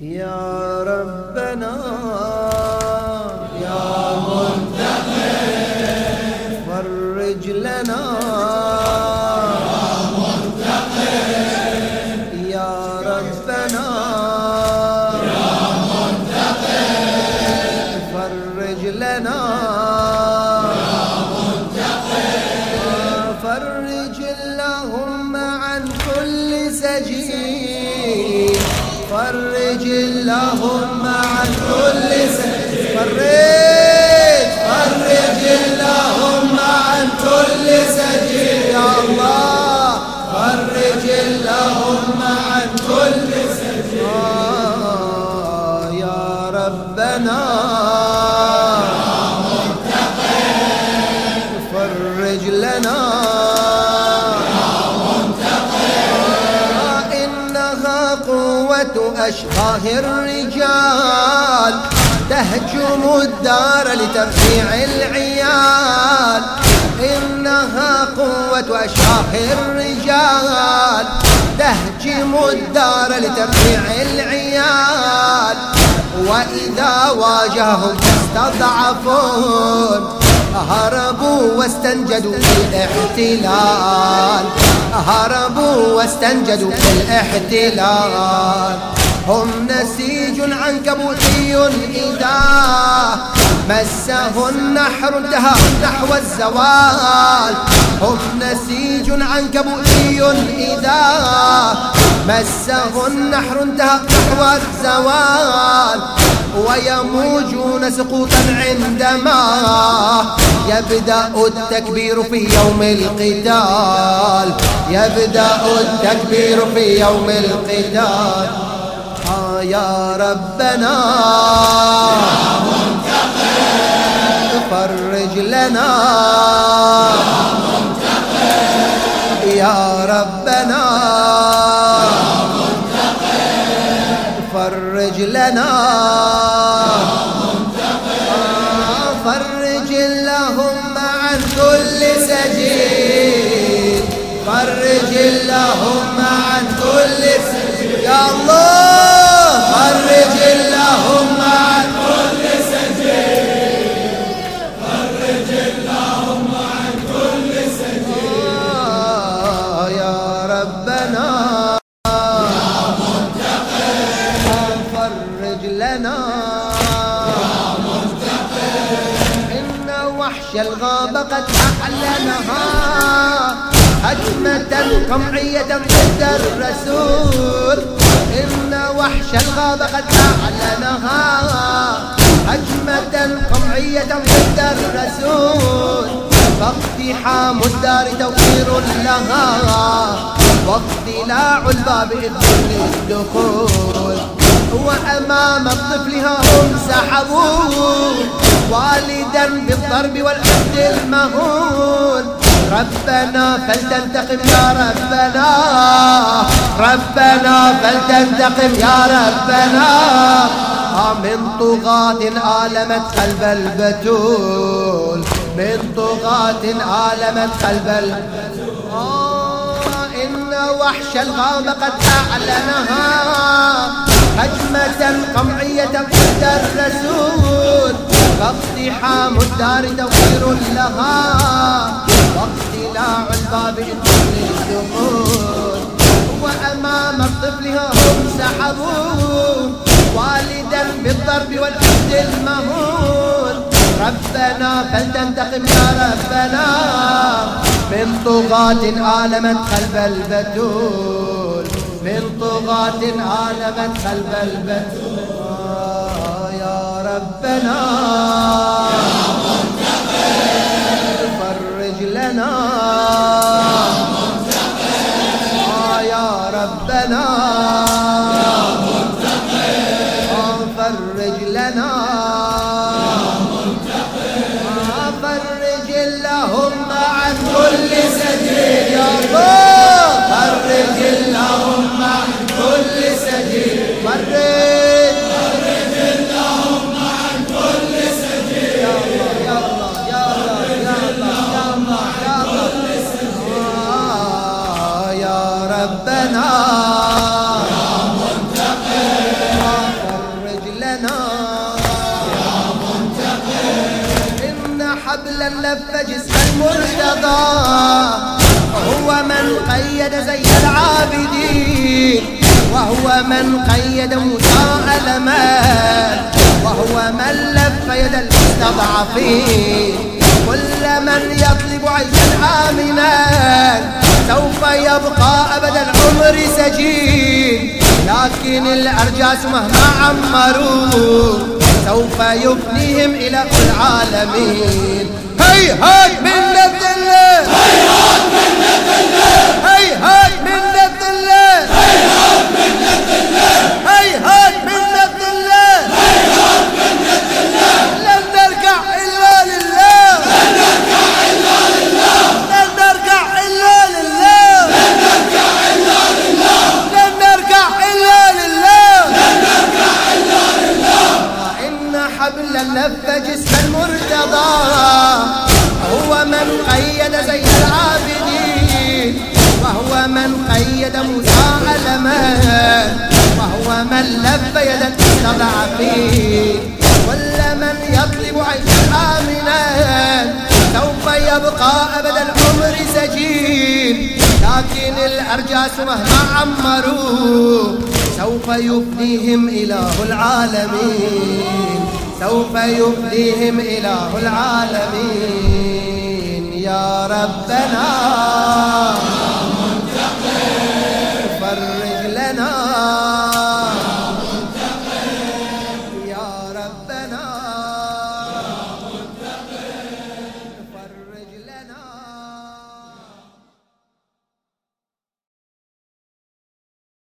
يا ربنا يا منتقم فرج لنا يا منتقم يا ربنا يا منتقم فرج لنا يا منتقم فرج اللهم عن كل سجين فرج اللهم عن كل سجين فرج فرج اللهم عن كل سجين يا الله فرج اللهم عن كل سجين يا ربنا فرج لنا. قوة أشباه الرجال. تهجم الدار لترفيع العيال. إنها قوة أشباه الرجال. تهجم الدار لترفيع العيال. وإذا واجههم استضعفون هربوا واستنجدوا الاحتلال. هربوا واستنجدوا الاحتلال. هم نسيج عنكبوتي إذا مسه النحر انتهى نحو الزوال. هم نسيج عنكبوتي إذا مسه النحر انتهى نحو الزوال. ويموجون سقوطا عندما يبدأ التكبير في يوم القتال. يبدأ التكبير في يوم القتال. يا ربنا. يا منتقم فرج لنا. يا منتقم يا ربنا. يا منتقم فرج لنا. فرج اللهم وحش الغابة قد أعلنها. هجمة قمعية ضد الرسول. إن وحش الغابة قد أعلنها. هجمة قمعية ضد الرسول. فاقتحام الدار توفير لها. واقتلاع الباب إذن للدخول. وأمام الطفل هم سحبوه والدا بالضرب والحد المهول. ربنا فلتنتقم يا ربنا ربنا فلتنتقم يا ربنا. من طغاة آلمت قلب البتول من طغاة آلمت قلب البتول آه إن وحش الغابة قد أعلنها. هجمة قمعية ضد الرسول. فاقتحام الدار توفير لها. واقتلاع الباب للدخول وأمام الطفل هم سحبوه. والدا بالضرب والحد المهول. ربنا فلتنتقم يا ربنا. من طغاة آلمت قلب البتول. من طغاة آلمت البتول آه يا ربنا فرج لنا. يا ربنا فرج لنا. فرج عن كل حبلا لف جسم المرتضى. وهو من قيد زي العابدين. وهو من قيد موسى ألمان وهو من لف يد المستضعفين. كل من يطلب عيشا آمنا. سوف يبقى أبد العمر سجين. لكن الأرجاس مهما عمروا سوف يفنيهم إلى العالمين. هيهات! من الذل هيهات من الذل قيد موسى علمان وهو من لف يد المستضعفين كل من يطلب عيشا آمنا سوف يبقى أبد العمر سجين. لكن الأرجاس مهما عمروا سوف يفنيهم إله العالمين. سوف يفديهم إله العالمين. يا ربنا